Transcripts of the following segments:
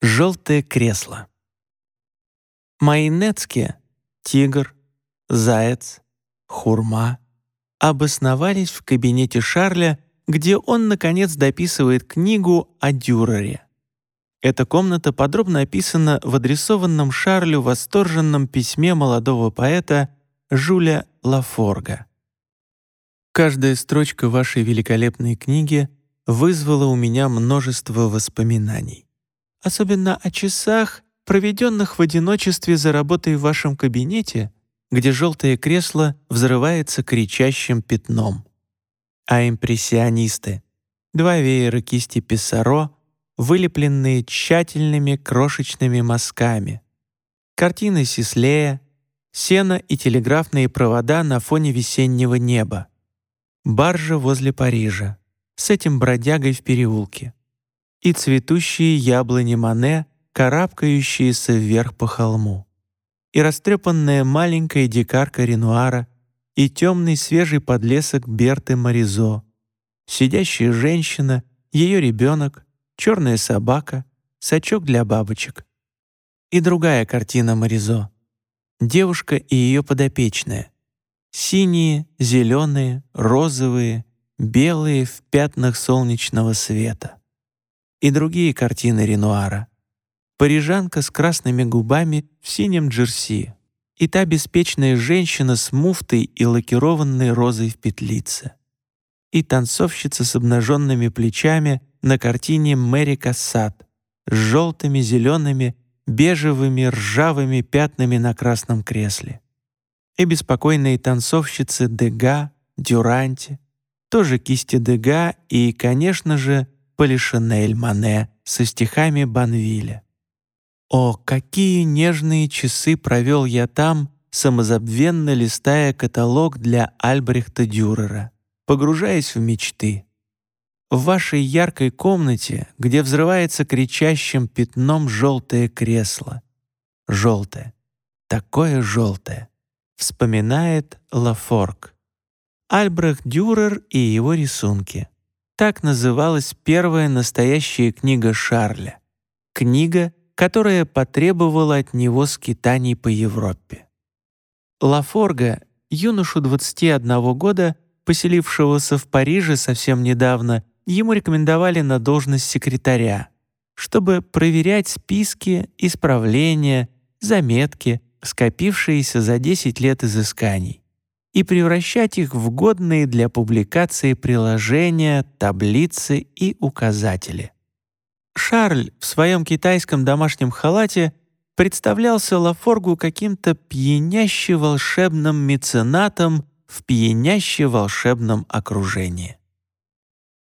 Желтое кресло. Мои нецки — тигр, заяц, хурма — обосновались в кабинете Шарля, где он, наконец, дописывает книгу о Дюрере. Эта комната подробно описана в адресованном Шарлю восторженном письме молодого поэта Жуля Лафорга. Каждая строчка вашей великолепной книги вызвала у меня множество воспоминаний особенно о часах, проведенных в одиночестве за работой в вашем кабинете, где желтое кресло взрывается кричащим пятном. А импрессионисты — два веера кисти Писсаро, вылепленные тщательными крошечными мазками, картины Сислея, сено и телеграфные провода на фоне весеннего неба, баржа возле Парижа, с этим бродягой в переулке и цветущие яблони Мане, карабкающиеся вверх по холму, и растрепанная маленькая дикарка Ренуара, и темный свежий подлесок Берты Маризо, сидящая женщина, ее ребенок, черная собака, сачок для бабочек. И другая картина Маризо. Девушка и ее подопечная. Синие, зеленые, розовые, белые в пятнах солнечного света и другие картины Ренуара. Парижанка с красными губами в синем джерси и та беспечная женщина с муфтой и лакированной розой в петлице. И танцовщица с обнаженными плечами на картине Мэри Кассат с желтыми, зелеными, бежевыми, ржавыми пятнами на красном кресле. И беспокойные танцовщицы Дега, Дюранти, тоже кисти Дега и, конечно же, Полишинель Мане со стихами Банвиля. О, какие нежные часы провел я там, самозабвенно листая каталог для Альбрехта Дюрера, погружаясь в мечты. В вашей яркой комнате, где взрывается кричащим пятном желтое кресло. Желтое. Такое желтое. Вспоминает Лафорг. Альбрехт Дюрер и его рисунки. Так называлась первая настоящая книга Шарля. Книга, которая потребовала от него скитаний по Европе. Лафорга, юношу 21 года, поселившегося в Париже совсем недавно, ему рекомендовали на должность секретаря, чтобы проверять списки, исправления, заметки, скопившиеся за 10 лет изысканий и превращать их в годные для публикации приложения, таблицы и указатели. Шарль в своем китайском домашнем халате представлялся Лафоргу каким-то пьяняще волшебным меценатом в пьяняще волшебном окружении.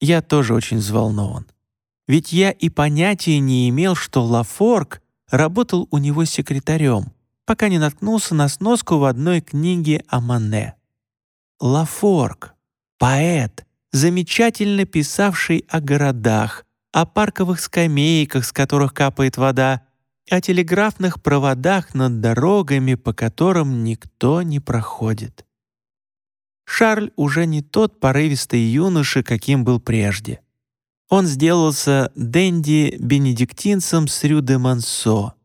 Я тоже очень взволнован. Ведь я и понятия не имел, что Лафорг работал у него секретарем, пока не наткнулся на сноску в одной книге о Мане. Лафорг, поэт, замечательно писавший о городах, о парковых скамейках, с которых капает вода, о телеграфных проводах над дорогами, по которым никто не проходит. Шарль уже не тот порывистый юноша, каким был прежде. Он сделался денди-бенедиктинцем с Рю де Мансо,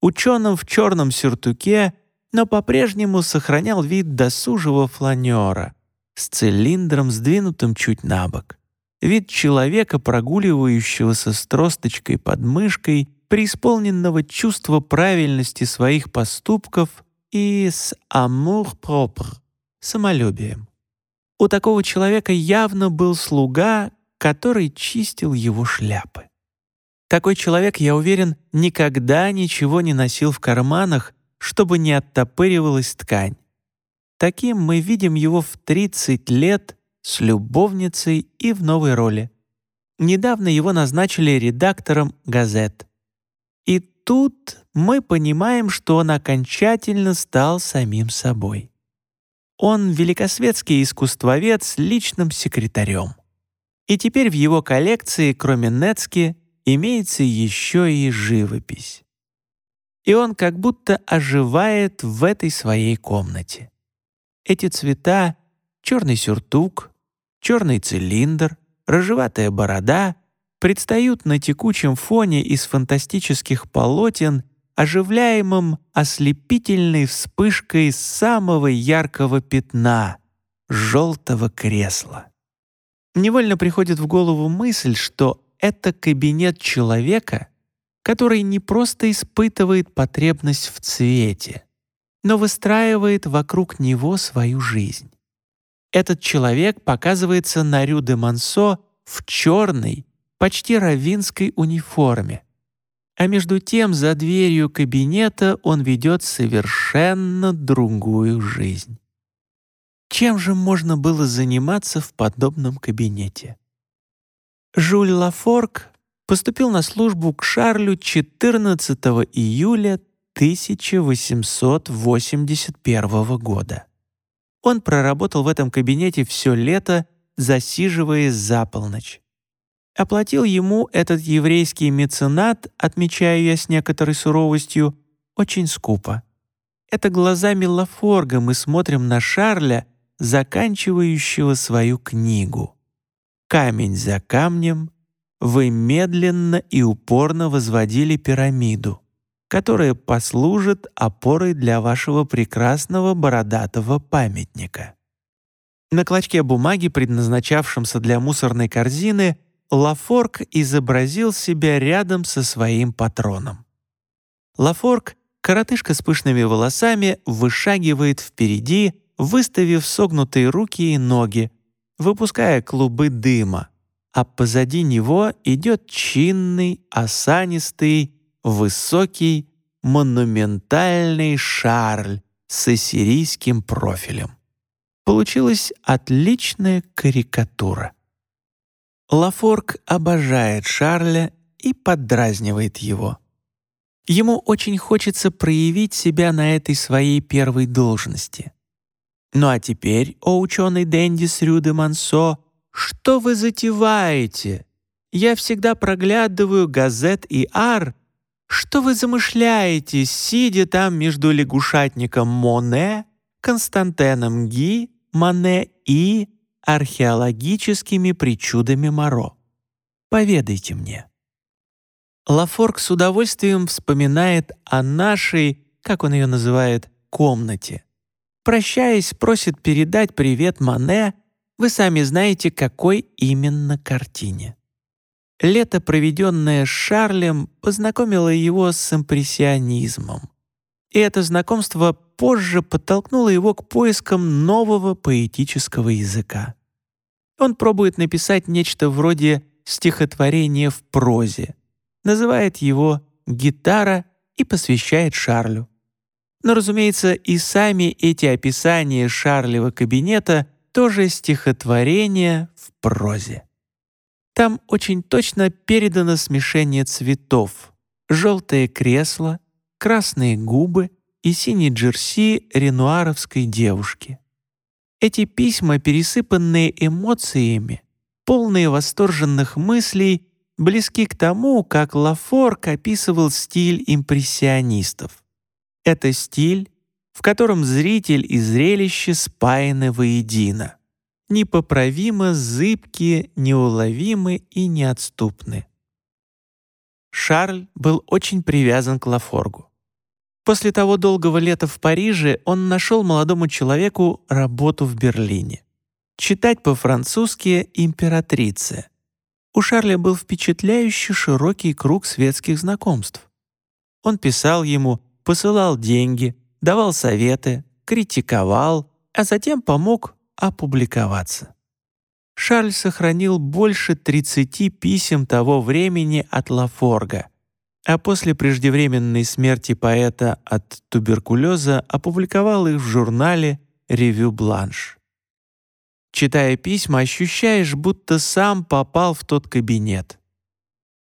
ученым в черном сюртуке, но по-прежнему сохранял вид досужего фланера с цилиндром, сдвинутым чуть на бок. Вид человека, прогуливающегося с тросточкой под мышкой, преисполненного чувства правильности своих поступков и с «amour-propre» — самолюбием. У такого человека явно был слуга, который чистил его шляпы. Такой человек, я уверен, никогда ничего не носил в карманах, чтобы не оттопыривалась ткань. Таким мы видим его в 30 лет с любовницей и в новой роли. Недавно его назначили редактором газет. И тут мы понимаем, что он окончательно стал самим собой. Он великосветский искусствовед с личным секретарем. И теперь в его коллекции, кроме Нецки, имеется еще и живопись. И он как будто оживает в этой своей комнате. Эти цвета — черный сюртук, черный цилиндр, рыжеватая борода предстают на текучем фоне из фантастических полотен, оживляемым ослепительной вспышкой самого яркого пятна — желтого кресла. Невольно приходит в голову мысль, что это кабинет человека, который не просто испытывает потребность в цвете, но выстраивает вокруг него свою жизнь. Этот человек показывается на Рю де Мансо в черной, почти равинской униформе. А между тем за дверью кабинета он ведет совершенно другую жизнь. Чем же можно было заниматься в подобном кабинете? Жюль Лафорг поступил на службу к Шарлю 14 июля 1881 года. Он проработал в этом кабинете все лето, засиживаясь за полночь. Оплатил ему этот еврейский меценат, отмечаю я с некоторой суровостью, очень скупо. Это глазами Лафорга мы смотрим на Шарля, заканчивающего свою книгу. Камень за камнем вы медленно и упорно возводили пирамиду, которая послужит опорой для вашего прекрасного бородатого памятника. На клочке бумаги, предназначавшемся для мусорной корзины, Лафорг изобразил себя рядом со своим патроном. Лафорг, коротышка с пышными волосами, вышагивает впереди, выставив согнутые руки и ноги, выпуская клубы дыма, а позади него идет чинный, осанистый, высокий, монументальный Шарль с ассирийским профилем. Получилась отличная карикатура. Лафорг обожает Шарля и поддразнивает его. Ему очень хочется проявить себя на этой своей первой должности. Ну а теперь, о ученый Дэнди Срюде Мансо, что вы затеваете? Я всегда проглядываю газет и ар. Что вы замышляете, сидя там между лягушатником Моне, Константеном Ги, Мане и археологическими причудами Моро? Поведайте мне. Лафорг с удовольствием вспоминает о нашей, как он ее называет, комнате — Прощаясь, просит передать привет Мане, вы сами знаете, какой именно картине. Лето, проведенное с Шарлем, познакомило его с импрессионизмом. И это знакомство позже подтолкнуло его к поискам нового поэтического языка. Он пробует написать нечто вроде стихотворения в прозе, называет его «Гитара» и посвящает Шарлю. Но, разумеется, и сами эти описания Шарлева кабинета тоже стихотворения в прозе. Там очень точно передано смешение цветов, желтое кресло, красные губы и синий джерси ренуаровской девушки. Эти письма, пересыпанные эмоциями, полные восторженных мыслей, близки к тому, как Лафорг описывал стиль импрессионистов. Это стиль, в котором зритель и зрелище спаяны воедино, непоправимо зыбкие, неуловимы и неотступны. Шарль был очень привязан к Лафоргу. После того долгого лета в Париже он нашел молодому человеку работу в Берлине. Читать по-французски «Императрица». У Шарля был впечатляющий широкий круг светских знакомств. Он писал ему посылал деньги, давал советы, критиковал, а затем помог опубликоваться. Шарль сохранил больше 30 писем того времени от Лафорга, а после преждевременной смерти поэта от туберкулеза опубликовал их в журнале «Ревю Бланш». Читая письма, ощущаешь, будто сам попал в тот кабинет.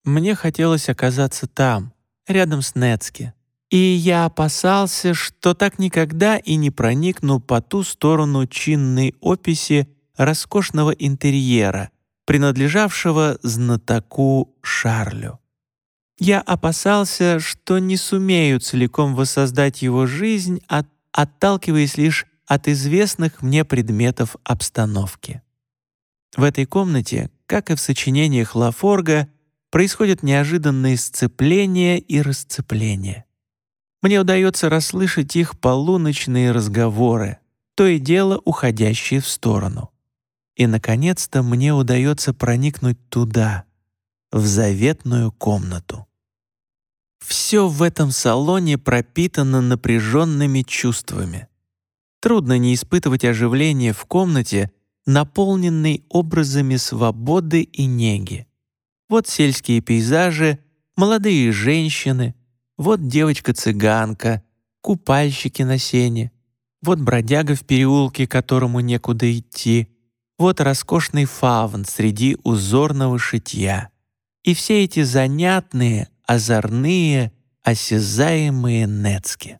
Мне хотелось оказаться там, рядом с Нецке, и я опасался, что так никогда и не проникну по ту сторону чинной описи роскошного интерьера, принадлежавшего знатоку Шарлю. Я опасался, что не сумею целиком воссоздать его жизнь, от, отталкиваясь лишь от известных мне предметов обстановки. В этой комнате, как и в сочинениях Лафорга, происходят неожиданные сцепления и расцепления. Мне удается расслышать их полуночные разговоры, то и дело уходящие в сторону. И, наконец-то, мне удается проникнуть туда, в заветную комнату. Все в этом салоне пропитано напряженными чувствами. Трудно не испытывать оживление в комнате, наполненной образами свободы и неги. Вот сельские пейзажи, молодые женщины, вот девочка-цыганка, купальщики на сене, вот бродяга в переулке, которому некуда идти, вот роскошный фавн среди узорного шитья. И все эти занятные, озорные, осязаемые нецки.